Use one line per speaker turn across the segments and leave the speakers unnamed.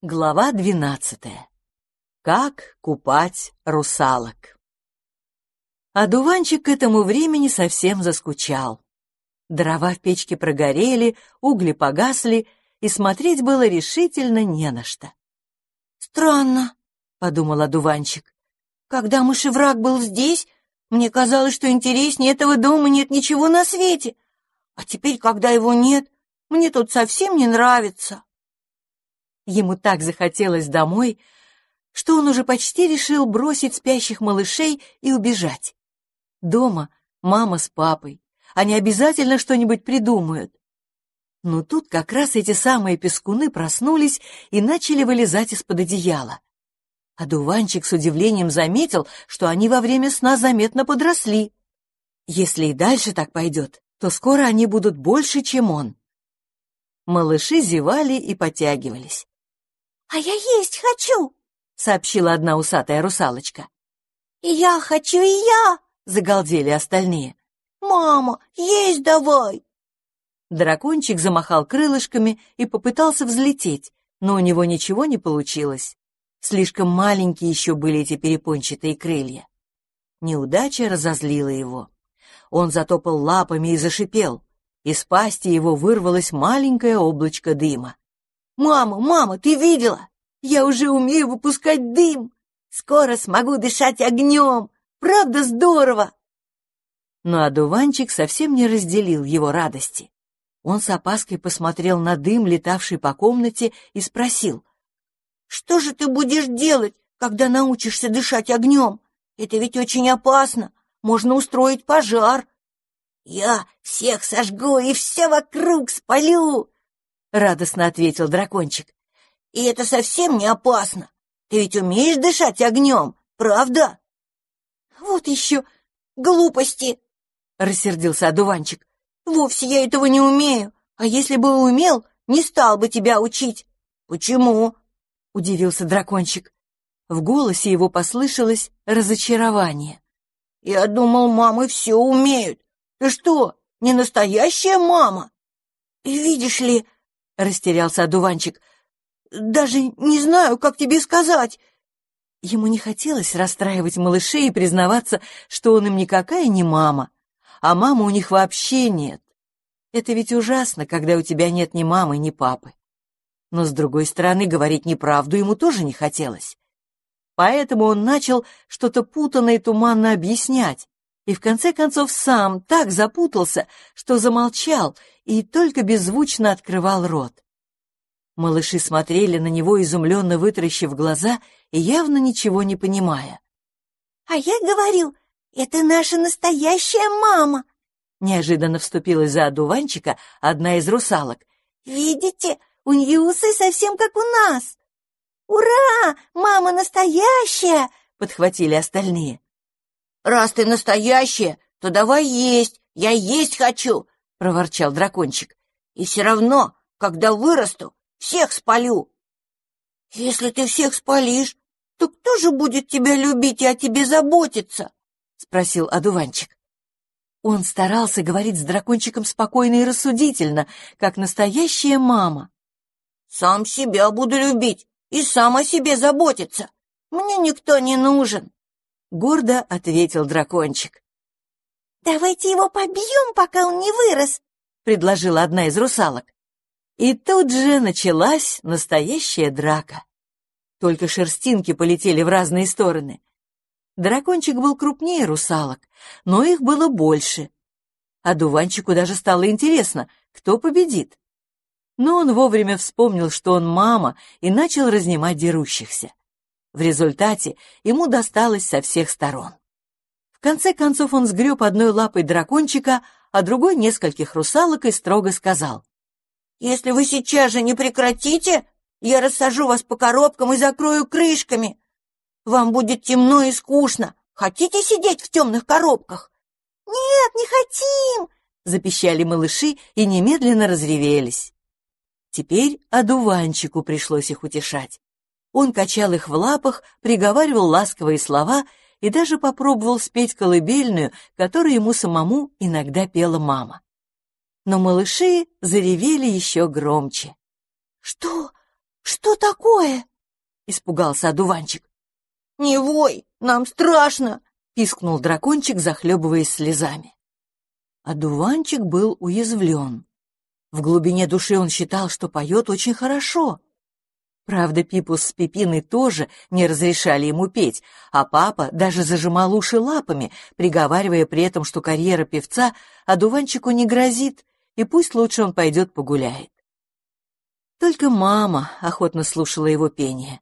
Глава двенадцатая. Как купать русалок. Одуванчик к этому времени совсем заскучал. Дрова в печке прогорели, угли погасли, и смотреть было решительно не на что.
«Странно», — подумал одуванчик. «Когда мышевраг был здесь, мне казалось, что интереснее этого дома нет ничего на свете. А теперь, когда его нет, мне тут совсем не нравится».
Ему так захотелось домой, что он уже почти решил бросить спящих малышей и убежать. Дома мама с папой, они обязательно что-нибудь придумают. Но тут как раз эти самые пескуны проснулись и начали вылезать из-под одеяла. А дуванчик с удивлением заметил, что они во время сна заметно подросли. Если и дальше так пойдет, то скоро они будут больше, чем он. Малыши зевали и потягивались.
«А я есть хочу!»
— сообщила одна усатая русалочка.
«И я хочу, и я!»
— загалдели остальные.
«Мама, есть давай!»
Дракончик замахал крылышками и попытался взлететь, но у него ничего не получилось. Слишком маленькие еще были эти перепончатые крылья. Неудача разозлила его. Он затопал лапами и зашипел. Из пасти его вырвалось маленькое облачко дыма.
«Мама, мама, ты видела? Я уже умею выпускать дым! Скоро смогу дышать огнем! Правда здорово!»
Но одуванчик совсем не разделил его радости. Он с опаской посмотрел на дым, летавший по комнате, и спросил.
«Что же ты будешь делать, когда научишься дышать огнем? Это ведь очень опасно. Можно устроить пожар». «Я всех сожгу и все вокруг спалю!» — радостно ответил дракончик. «И это совсем не опасно. Ты ведь умеешь дышать огнем, правда?» «Вот еще глупости!» — рассердился одуванчик. «Вовсе я этого не умею, а если бы умел, не стал бы тебя учить». «Почему?» — удивился дракончик.
В голосе его послышалось разочарование.
«Я думал, мамы все умеют. Ты что, не настоящая мама?» «Видишь ли...» растерялся одуванчик. «Даже не знаю, как тебе сказать».
Ему не хотелось расстраивать малышей и признаваться, что он им никакая не мама, а мамы у них вообще нет. Это ведь ужасно, когда у тебя нет ни мамы, ни папы. Но, с другой стороны, говорить неправду ему тоже не хотелось. Поэтому он начал что-то путанно и туманно объяснять, и в конце концов сам так запутался, что замолчал и только беззвучно открывал рот. Малыши смотрели на него, изумленно вытаращив глаза и явно ничего не понимая.
«А я говорил, это наша настоящая мама!»
Неожиданно вступила за одуванчика одна из русалок.
«Видите, у нее усы совсем как у нас!» «Ура! Мама настоящая!» — подхватили остальные. «Раз ты настоящая, то давай есть, я есть хочу!» — проворчал дракончик. «И все равно, когда вырасту, всех спалю!» «Если ты всех спалишь, то кто же будет тебя любить и о тебе заботиться?» — спросил одуванчик.
Он старался говорить с дракончиком спокойно и рассудительно, как настоящая мама.
«Сам себя буду любить и сам о себе заботиться. Мне никто не нужен», — гордо ответил дракончик. «Давайте его побьем, пока он не вырос», — предложила одна из русалок.
И тут же началась настоящая драка. Только шерстинки полетели в разные стороны. Дракончик был крупнее русалок, но их было больше. А дуванчику даже стало интересно, кто победит. Но он вовремя вспомнил, что он мама, и начал разнимать дерущихся. В результате ему досталось со всех сторон. В конце концов он сгреб одной лапой дракончика, а другой нескольких русалок и строго сказал.
«Если вы сейчас же не прекратите, я рассажу вас по коробкам и закрою крышками. Вам будет темно и скучно. Хотите сидеть в темных коробках?» «Нет, не хотим!»
— запищали малыши и немедленно разревелись. Теперь одуванчику пришлось их утешать. Он качал их в лапах, приговаривал ласковые слова и даже попробовал спеть колыбельную, которую ему самому иногда пела мама. Но малыши заревели еще громче.
«Что? Что такое?
Испугался одуванчик.
Не вой, нам страшно,
пискнул дракончик, захлебываясь слезами. Одуванчик был уязвлен. В глубине души он считал, что поет очень хорошо. Правда, Пипус с Пипиной тоже не разрешали ему петь, а папа даже зажимал уши лапами, приговаривая при этом, что карьера певца одуванчику не грозит, и пусть лучше он пойдет погуляет. Только мама охотно слушала его пение.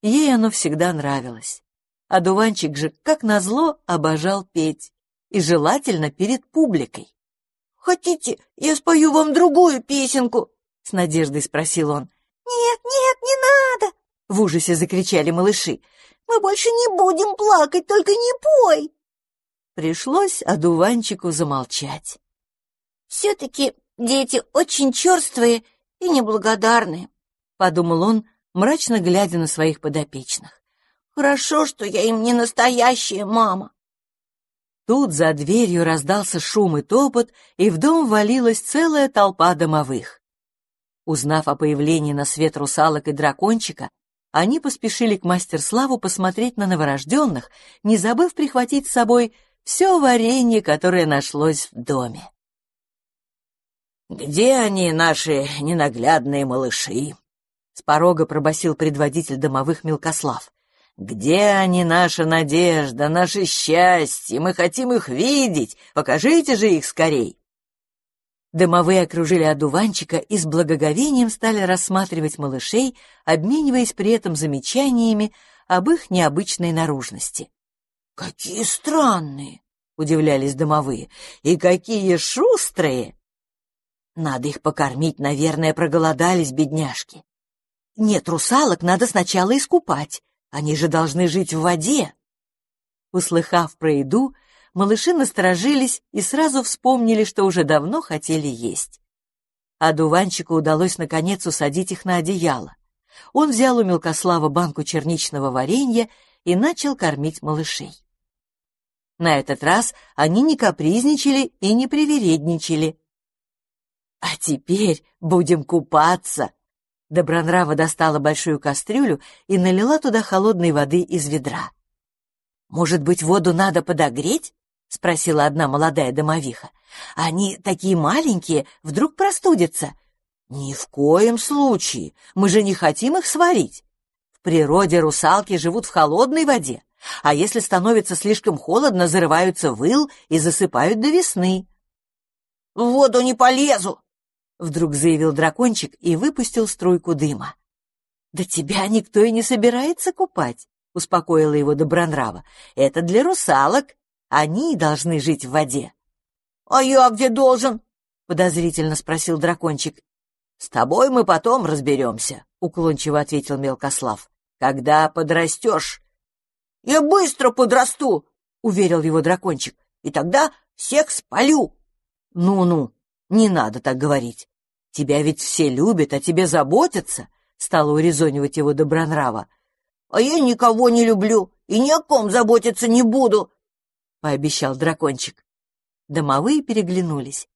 Ей оно всегда нравилось. Одуванчик же, как назло, обожал петь. И желательно перед публикой.
«Хотите, я спою вам другую песенку?»
— с надеждой спросил он.
«Нет, нет, не надо!»
— в ужасе закричали малыши.
«Мы больше не будем плакать, только не пой!»
Пришлось одуванчику замолчать.
«Все-таки дети очень черствые и неблагодарные», — подумал он, мрачно глядя на своих подопечных. «Хорошо, что я им не настоящая мама».
Тут за дверью раздался шум и топот, и в дом валилась целая толпа домовых. Узнав о появлении на свет русалок и дракончика, они поспешили к мастер-славу посмотреть на новорожденных, не забыв прихватить с собой все варенье, которое нашлось в доме.
«Где они, наши ненаглядные малыши?» — с порога пробасил предводитель домовых Мелкослав. «Где они, наша надежда, наше счастье? Мы хотим их видеть. Покажите же их скорей!»
Домовые окружили одуванчика и с благоговением стали рассматривать малышей, обмениваясь при этом замечаниями об их необычной наружности.
«Какие странные!» — удивлялись домовые. «И какие шустрые!» «Надо их покормить, наверное, проголодались бедняжки. Нет, русалок надо сначала искупать, они же должны жить в воде».
Услыхав про еду, малыши насторожились и сразу вспомнили, что уже давно хотели есть. А дуванчику удалось наконец усадить их на одеяло. Он взял у Мелкослава банку черничного варенья и начал кормить малышей. На этот раз они не капризничали и не привередничали. «А теперь будем купаться!» Добронрава достала большую кастрюлю и налила туда холодной воды из ведра. «Может быть, воду надо подогреть?» — спросила одна молодая домовиха. «Они такие маленькие, вдруг простудятся». «Ни в коем случае, мы же не хотим их сварить. В природе русалки живут в холодной воде, а если становится слишком холодно, зарываются в ил и засыпают до весны».
«В воду не полезу!»
— вдруг заявил дракончик и выпустил струйку дыма. «Да тебя никто и не собирается купать», — успокоила его Добронрава. «Это для русалок, они должны жить в воде.
— А я где должен?
— подозрительно спросил дракончик. — С тобой мы потом разберемся, — уклончиво ответил Мелкослав. — Когда подрастешь.
— Я быстро подрасту, —
уверил его дракончик. — И тогда всех спалю. Ну — Ну-ну, не надо так говорить. Тебя ведь все любят, а тебе заботятся, — стала урезонивать его Добронрава.
— А я никого не люблю и ни о ком заботиться не буду,
пообещал дракончик. Домовые переглянулись.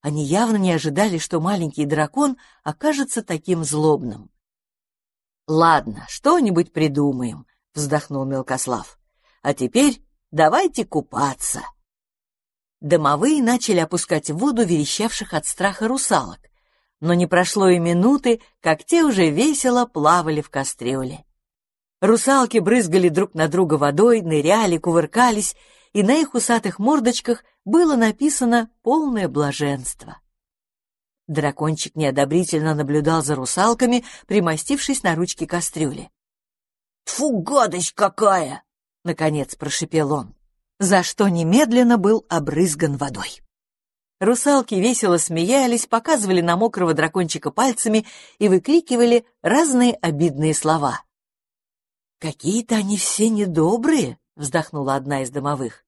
Они явно не ожидали, что маленький дракон окажется таким злобным. «Ладно, что-нибудь придумаем», — вздохнул Мелкослав. «А теперь давайте купаться». Домовые начали опускать в воду верещавших от страха русалок, но не прошло и минуты, как те уже весело плавали в кастрюле. Русалки брызгали друг на друга водой, ныряли, кувыркались и на их усатых мордочках было написано полное блаженство. Дракончик неодобрительно наблюдал за русалками, примостившись на ручке кастрюли.
«Тьфу, гадость какая!»
— наконец прошипел он, за что немедленно был обрызган водой. Русалки весело смеялись, показывали на мокрого дракончика пальцами и выкрикивали разные обидные слова. «Какие-то они все недобрые», вздохнула одна из домовых.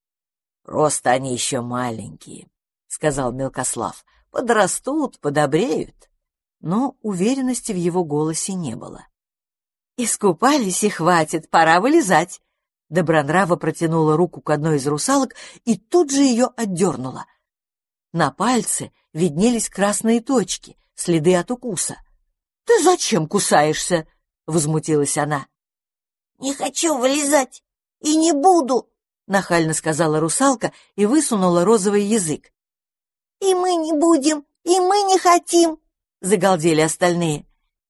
Просто они еще маленькие, сказал Мелкослав. Подрастут, подобреют. Но уверенности в его голосе не было. Искупались и хватит, пора вылезать. Добронрава протянула руку к одной из русалок и тут же ее отдернула. На пальце виднелись красные точки, следы от укуса. Ты зачем кусаешься? Возмутилась она.
Не хочу вылезать и не буду,
нахально сказала русалка и высунула розовый язык.
И мы не будем, и мы не хотим, загалдели остальные.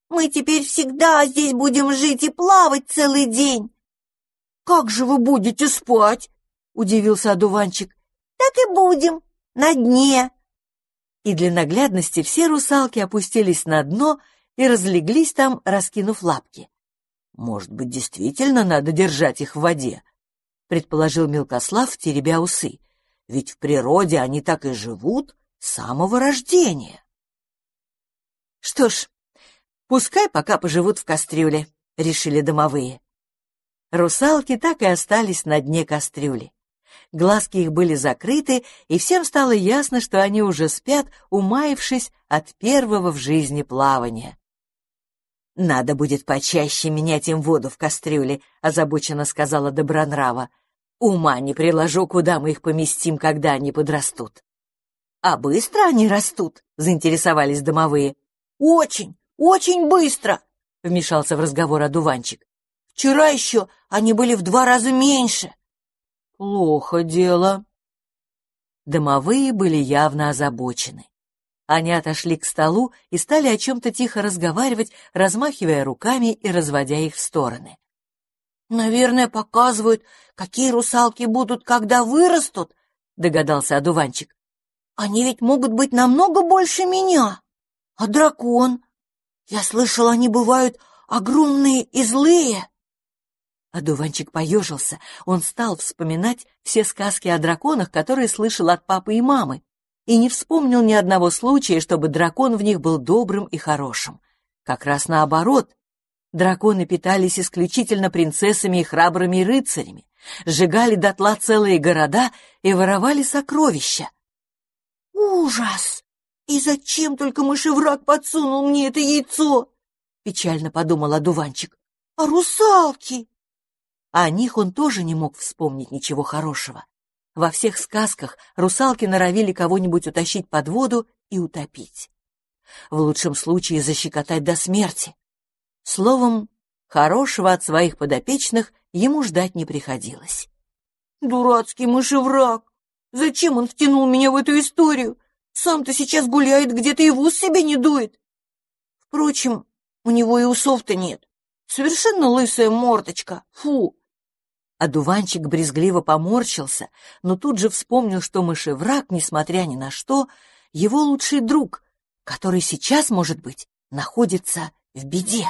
Мы теперь всегда здесь будем жить и плавать целый день.
Как же вы будете спать? удивился одуванчик.
Так и будем, на дне.
И для наглядности все русалки опустились на дно и разлеглись там, раскинув лапки. Может быть, действительно надо держать их в воде, предположил Мелкослав, теребя усы. Ведь в природе они так и живут с самого рождения. Что ж, пускай пока поживут в кастрюле, решили домовые. Русалки так и остались на дне кастрюли. Глазки их были закрыты, и всем стало ясно, что они уже спят, умаившись от первого в жизни плавания. «Надо будет почаще менять им воду в кастрюле», — озабоченно сказала Добронрава. «Ума не приложу, куда мы их поместим, когда они подрастут». «А быстро они растут?» — заинтересовались домовые.
«Очень, очень быстро!»
— вмешался в разговор одуванчик.
«Вчера еще они были в два раза меньше».
«Плохо дело». Домовые были явно озабочены. Они отошли к столу и стали о чем-то тихо разговаривать, размахивая руками и разводя их в стороны.
«Наверное, показывают, какие русалки будут, когда вырастут», — догадался одуванчик. «Они ведь могут быть намного больше меня. А дракон? Я слышал, они бывают огромные и злые».
Одуванчик поежился. Он стал вспоминать все сказки о драконах, которые слышал от папы и мамы, и не вспомнил ни одного случая, чтобы дракон в них был добрым и хорошим. Как раз наоборот. Драконы питались исключительно принцессами и храбрыми рыцарями, сжигали дотла целые города и воровали сокровища.
«Ужас! И зачем только мышевраг подсунул мне это яйцо?» — печально подумал одуванчик. «А русалки?»
о них он тоже не мог вспомнить ничего хорошего. Во всех сказках русалки норовили кого-нибудь утащить под воду и утопить. В лучшем случае защекотать до смерти. Словом, хорошего от своих подопечных ему ждать не приходилось.
«Дурацкий мышевраг! Зачем он втянул меня в эту историю? Сам-то сейчас гуляет где-то и в ус себе не дует. Впрочем, у него и усов-то нет. Совершенно лысая мордочка. Фу!»
Одуванчик брезгливо поморщился, но тут же вспомнил, что мышевраг, несмотря ни на что, его лучший друг, который сейчас, может быть, находится в беде.